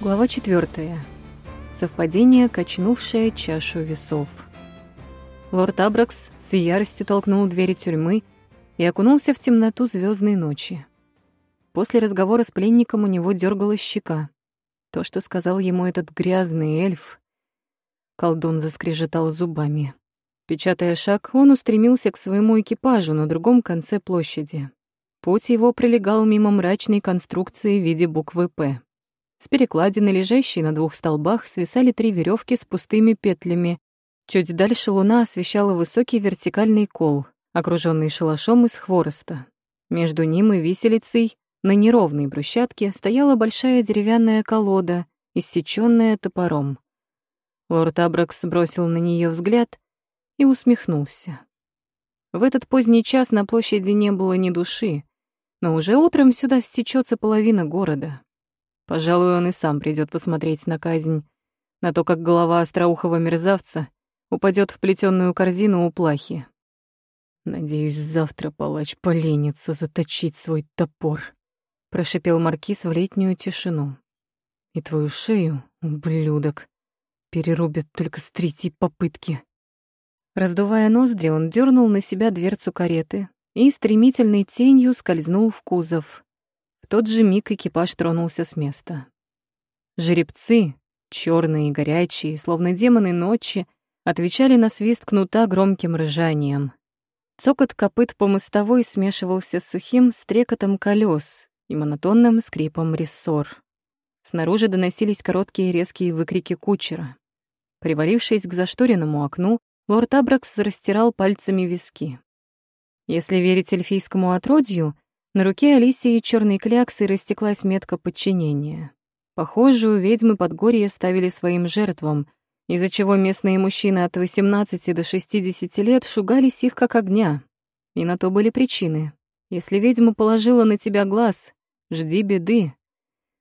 Глава 4. Совпадение, качнувшее чашу весов. Лорд Абракс с яростью толкнул двери тюрьмы и окунулся в темноту звездной ночи. После разговора с пленником у него дергалась щека. То, что сказал ему этот грязный эльф, колдун заскрежетал зубами. Печатая шаг, он устремился к своему экипажу на другом конце площади. Путь его пролегал мимо мрачной конструкции в виде буквы «П». С перекладины, лежащей на двух столбах, свисали три веревки с пустыми петлями. Чуть дальше луна освещала высокий вертикальный кол, окруженный шалашом из хвороста. Между ним и виселицей на неровной брусчатке стояла большая деревянная колода, иссечённая топором. Лорд Абракс бросил на нее взгляд и усмехнулся. В этот поздний час на площади не было ни души, но уже утром сюда стечется половина города. Пожалуй, он и сам придет посмотреть на казнь, на то, как голова остроухого мерзавца упадет в плетённую корзину у плахи. «Надеюсь, завтра палач поленится заточить свой топор», — прошипел Маркиз в летнюю тишину. «И твою шею, ублюдок, перерубят только с третьей попытки». Раздувая ноздри, он дернул на себя дверцу кареты и стремительной тенью скользнул в кузов тот же миг экипаж тронулся с места. Жеребцы, черные и горячие, словно демоны ночи, отвечали на свист кнута громким ржанием. Цокот копыт по мостовой смешивался с сухим стрекотом колес и монотонным скрипом рессор. Снаружи доносились короткие резкие выкрики кучера. Привалившись к зашторенному окну, лорд Абракс растирал пальцами виски. Если верить эльфийскому отродью, на руке Алисии черной кляксой растеклась метка подчинения. Похожую ведьмы Подгорья ставили своим жертвам, из-за чего местные мужчины от 18 до 60 лет шугались их как огня. И на то были причины. Если ведьма положила на тебя глаз, жди беды.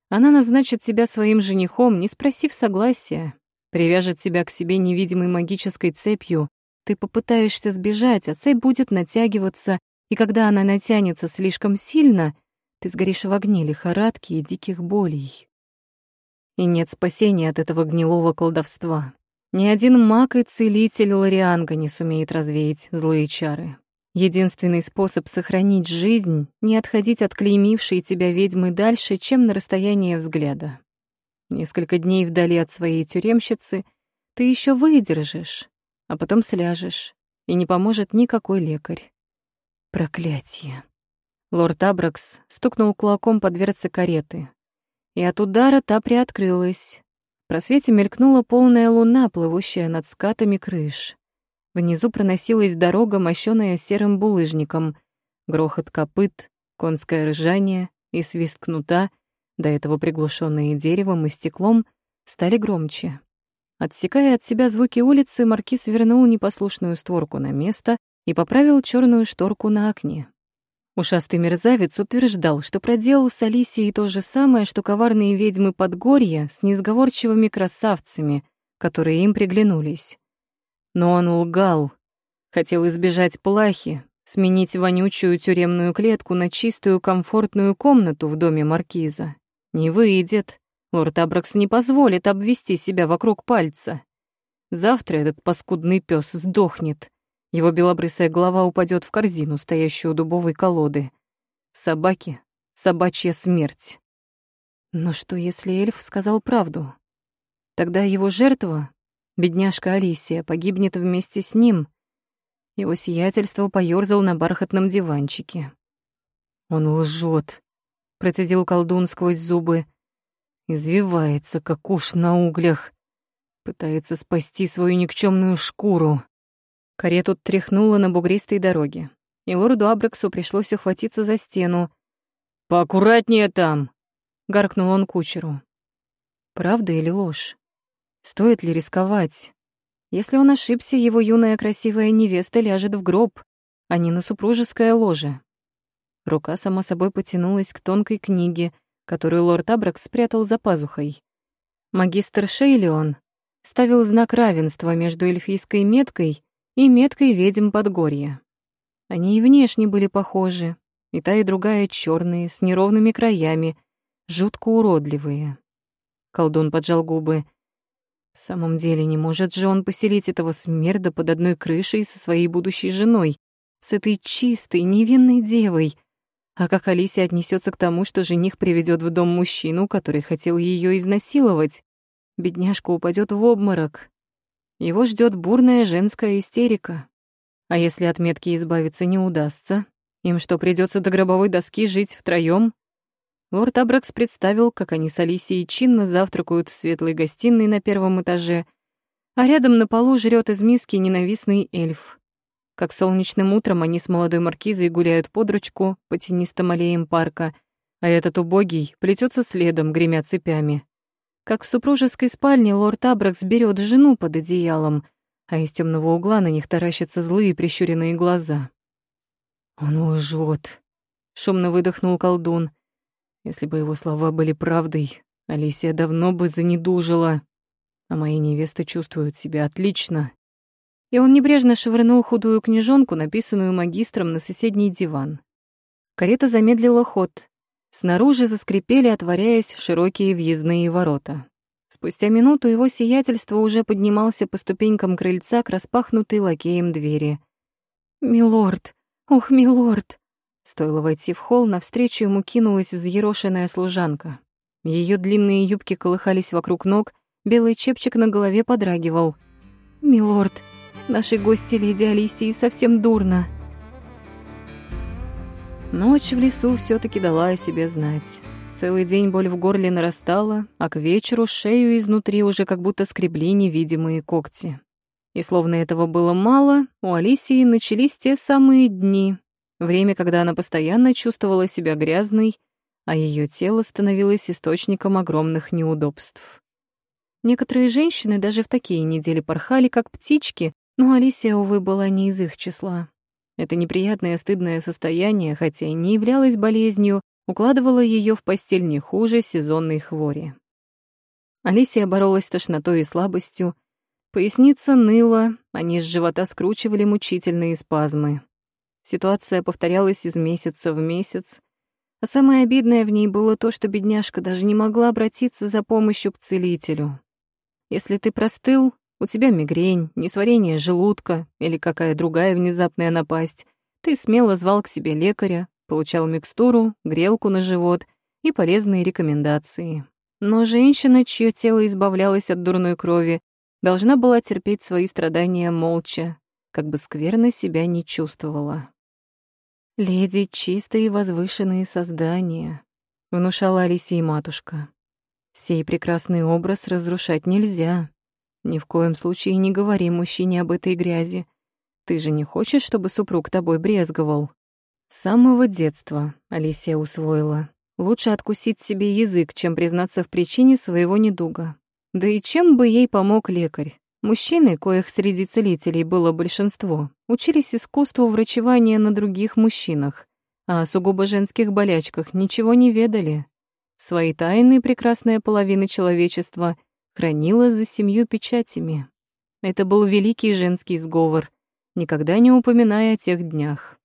Она назначит тебя своим женихом, не спросив согласия, привяжет тебя к себе невидимой магической цепью, ты попытаешься сбежать, а цепь будет натягиваться, и когда она натянется слишком сильно, ты сгоришь в огне лихорадки и диких болей. И нет спасения от этого гнилого колдовства. Ни один маг и целитель Лорианга не сумеет развеять злые чары. Единственный способ сохранить жизнь — не отходить от клеймившей тебя ведьмы дальше, чем на расстояние взгляда. Несколько дней вдали от своей тюремщицы ты еще выдержишь, а потом сляжешь, и не поможет никакой лекарь. Проклятие. Лорд Абракс стукнул кулаком по дверце кареты. И от удара та приоткрылась. В просвете мелькнула полная луна, плывущая над скатами крыш. Внизу проносилась дорога, мощёная серым булыжником. Грохот копыт, конское ржание и свист кнута, до этого приглушенные деревом и стеклом, стали громче. Отсекая от себя звуки улицы, маркиз вернул непослушную створку на место и поправил черную шторку на окне. Ушастый мерзавец утверждал, что проделал с Алисией то же самое, что коварные ведьмы Подгорья с несговорчивыми красавцами, которые им приглянулись. Но он лгал, хотел избежать плахи, сменить вонючую тюремную клетку на чистую комфортную комнату в доме маркиза. Не выйдет. Лорд Абракс не позволит обвести себя вокруг пальца. Завтра этот паскудный пес сдохнет, его белобрысая голова упадет в корзину, стоящую у дубовой колоды. Собаки — собачья смерть. Но что, если эльф сказал правду? Тогда его жертва, бедняжка Алисия, погибнет вместе с ним. Его сиятельство поёрзал на бархатном диванчике. «Он лжет, процедил колдун сквозь зубы. «Извивается, как уж на углях. Пытается спасти свою никчемную шкуру». Карету тряхнуло на бугристой дороге, и лорду Абрексу пришлось ухватиться за стену. «Поаккуратнее там!» — гаркнул он кучеру. Правда или ложь? Стоит ли рисковать? Если он ошибся, его юная красивая невеста ляжет в гроб, а не на супружеское ложе. Рука сама собой потянулась к тонкой книге, которую лорд Абракс спрятал за пазухой. Магистр Шейлион ставил знак равенства между эльфийской меткой и меткой ведьм Подгорья. Они и внешне были похожи, и та, и другая черные, с неровными краями, жутко уродливые. Колдун поджал губы. В самом деле, не может же он поселить этого смерда под одной крышей со своей будущей женой, с этой чистой, невинной девой. А как Алисия отнесется к тому, что жених приведет в дом мужчину, который хотел ее изнасиловать? Бедняжка упадет в обморок. Его ждет бурная женская истерика. А если от метки избавиться не удастся, им что, придется до гробовой доски жить втроем? Лорд Абракс представил, как они с Алисией чинно завтракают в светлой гостиной на первом этаже, а рядом на полу жрет из миски ненавистный эльф. Как солнечным утром они с молодой маркизой гуляют под ручку по тенистым аллеям парка, а этот убогий плетется следом, гремя цепями. Как в супружеской спальне лорд Абракс берет жену под одеялом, а из темного угла на них таращатся злые прищуренные глаза. «Он лжет», — шумно выдохнул колдун. Если бы его слова были правдой, Алисия давно бы занедужила, а мои невесты чувствуют себя отлично. И он небрежно швырнул худую книжонку, написанную магистром, на соседний диван. Карета замедлила ход, Снаружи заскрипели, отворяясь широкие въездные ворота. Спустя минуту его сиятельство уже поднимался по ступенькам крыльца к распахнутой лакеем двери. «Милорд! Ох, милорд!» Стоило войти в холл, навстречу ему кинулась взъерошенная служанка. Ее длинные юбки колыхались вокруг ног, белый чепчик на голове подрагивал. «Милорд, нашей гости леди Алисии совсем дурно!» Ночь в лесу все таки дала о себе знать. Целый день боль в горле нарастала, а к вечеру шею изнутри уже как будто скребли невидимые когти. И словно этого было мало, у Алисии начались те самые дни, время, когда она постоянно чувствовала себя грязной, а ее тело становилось источником огромных неудобств. Некоторые женщины даже в такие недели порхали, как птички, но Алисия, увы, была не из их числа. Это неприятное стыдное состояние, хотя и не являлось болезнью, укладывало ее в постель не хуже сезонной хвори. Алисия боролась с тошнотой и слабостью. Поясница ныла, а низ живота скручивали мучительные спазмы. Ситуация повторялась из месяца в месяц, а самое обидное в ней было то, что бедняжка даже не могла обратиться за помощью к целителю. Если ты простыл, у тебя мигрень, несварение желудка или какая другая внезапная напасть, ты смело звал к себе лекаря, получал микстуру, грелку на живот и полезные рекомендации. Но женщина, чье тело избавлялось от дурной крови, должна была терпеть свои страдания молча, как бы скверно себя не чувствовала. «Леди — чистые и возвышенные создания», — внушала Алисия матушка. «Сей прекрасный образ разрушать нельзя. Ни в коем случае не говори мужчине об этой грязи. Ты же не хочешь, чтобы супруг тобой брезговал? С самого детства Алисия усвоила. Лучше откусить себе язык, чем признаться в причине своего недуга. Да и чем бы ей помог лекарь? Мужчины, коих среди целителей было большинство, учились искусству врачевания на других мужчинах, а о сугубо женских болячках ничего не ведали. Свои тайны прекрасная половина человечества — хранила за семью печатями. Это был великий женский сговор, никогда не упоминая о тех днях.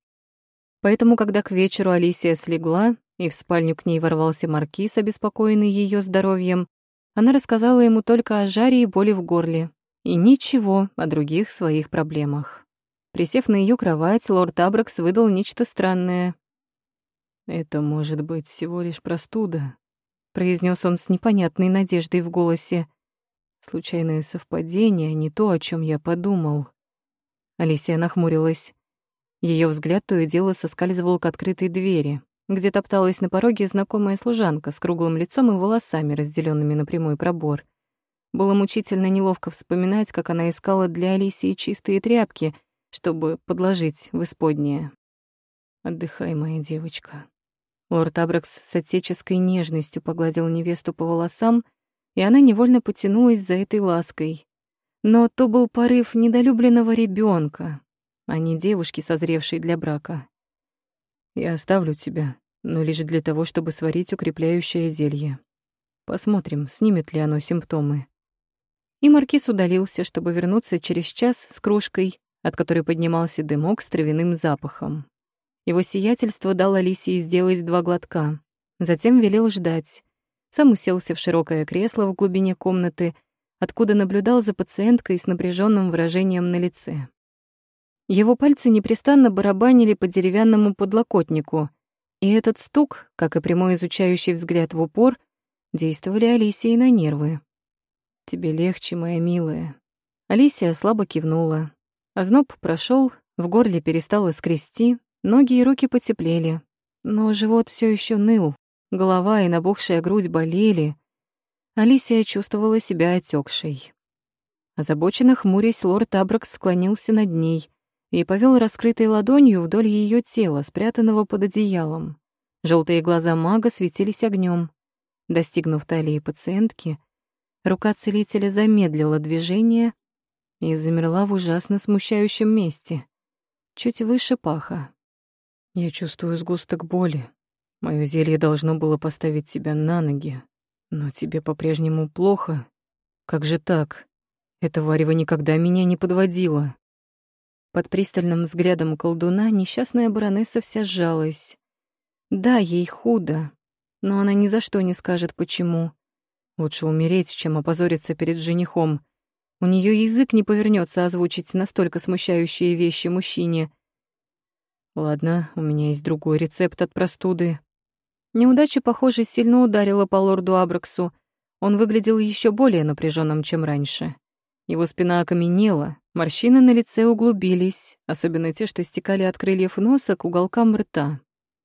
Поэтому, когда к вечеру Алисия слегла, и в спальню к ней ворвался маркиз, обеспокоенный ее здоровьем, она рассказала ему только о жаре и боли в горле, и ничего о других своих проблемах. Присев на ее кровать, лорд Абракс выдал нечто странное. «Это может быть всего лишь простуда», — произнес он с непонятной надеждой в голосе. Случайное совпадение, не то, о чем я подумал. Алисия нахмурилась. Ее взгляд то и дело соскальзывал к открытой двери, где топталась на пороге знакомая служанка с круглым лицом и волосами, разделенными на прямой пробор. Было мучительно неловко вспоминать, как она искала для Алисии чистые тряпки, чтобы подложить в исподнее. «Отдыхай, моя девочка». Лорд Абракс с отеческой нежностью погладил невесту по волосам и она невольно потянулась за этой лаской. Но то был порыв недолюбленного ребенка, а не девушки, созревшей для брака. «Я оставлю тебя, но лишь для того, чтобы сварить укрепляющее зелье. Посмотрим, снимет ли оно симптомы». И маркиз удалился, чтобы вернуться через час с кружкой, от которой поднимался дымок с травяным запахом. Его сиятельство дал Алисии сделать два глотка, затем велел ждать, Сам уселся в широкое кресло в глубине комнаты, откуда наблюдал за пациенткой с напряженным выражением на лице. Его пальцы непрестанно барабанили по деревянному подлокотнику, и этот стук, как и прямой изучающий взгляд в упор, действовали Алисии на нервы. «Тебе легче, моя милая». Алисия слабо кивнула. Озноб прошел, в горле перестало скрести, ноги и руки потеплели. Но живот все еще ныл, голова и набухшая грудь болели. Алисия чувствовала себя отекшей. Озабоченно хмурясь, лорд Абракс склонился над ней, и повел раскрытой ладонью вдоль ее тела, спрятанного под одеялом. Желтые глаза мага светились огнем. Достигнув талии пациентки, рука целителя замедлила движение и замерла в ужасно смущающем месте, чуть выше паха. «Я чувствую сгусток боли. Моё зелье должно было поставить тебя на ноги, но тебе по-прежнему плохо. Как же так? Это варево никогда меня не подводило». Под пристальным взглядом колдуна несчастная баронесса вся сжалась. Да, ей худо, но она ни за что не скажет, почему. Лучше умереть, чем опозориться перед женихом. У нее язык не повернется озвучить настолько смущающие вещи мужчине. Ладно, у меня есть другой рецепт от простуды. Неудача, похоже, сильно ударила по лорду Абраксу. Он выглядел еще более напряженным, чем раньше. Его спина окаменела, Морщины на лице углубились, особенно те, что стекали от крыльев носа к уголкам рта.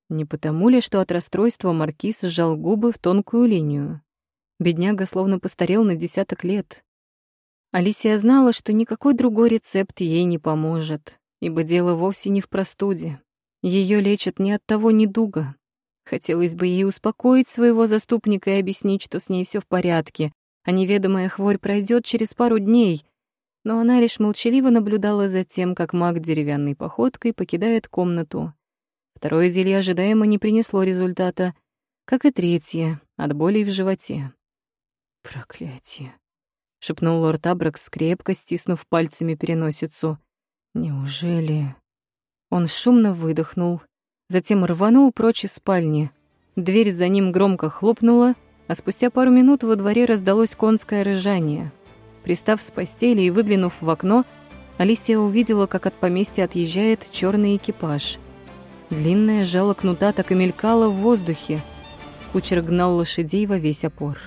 Не потому ли, что от расстройства маркиз сжал губы в тонкую линию? Бедняга словно постарел на десяток лет. Алисия знала, что никакой другой рецепт ей не поможет, ибо дело вовсе не в простуде. Ее лечат не от того недуга. Хотелось бы ей успокоить своего заступника и объяснить, что с ней все в порядке, а неведомая хворь пройдет через пару дней, но она лишь молчаливо наблюдала за тем, как маг деревянной походкой покидает комнату. Второе зелье ожидаемо не принесло результата, как и третье, от боли в животе. «Проклятие!» — шепнул лорд Абракс, крепко стиснув пальцами переносицу. «Неужели...» Он шумно выдохнул, затем рванул прочь из спальни. Дверь за ним громко хлопнула, а спустя пару минут во дворе раздалось конское рыжание — Пристав с постели и выглянув в окно, Алисия увидела, как от поместья отъезжает черный экипаж. Длинное жало кнута так и мелькало в воздухе. Кучер гнал лошадей во весь опор.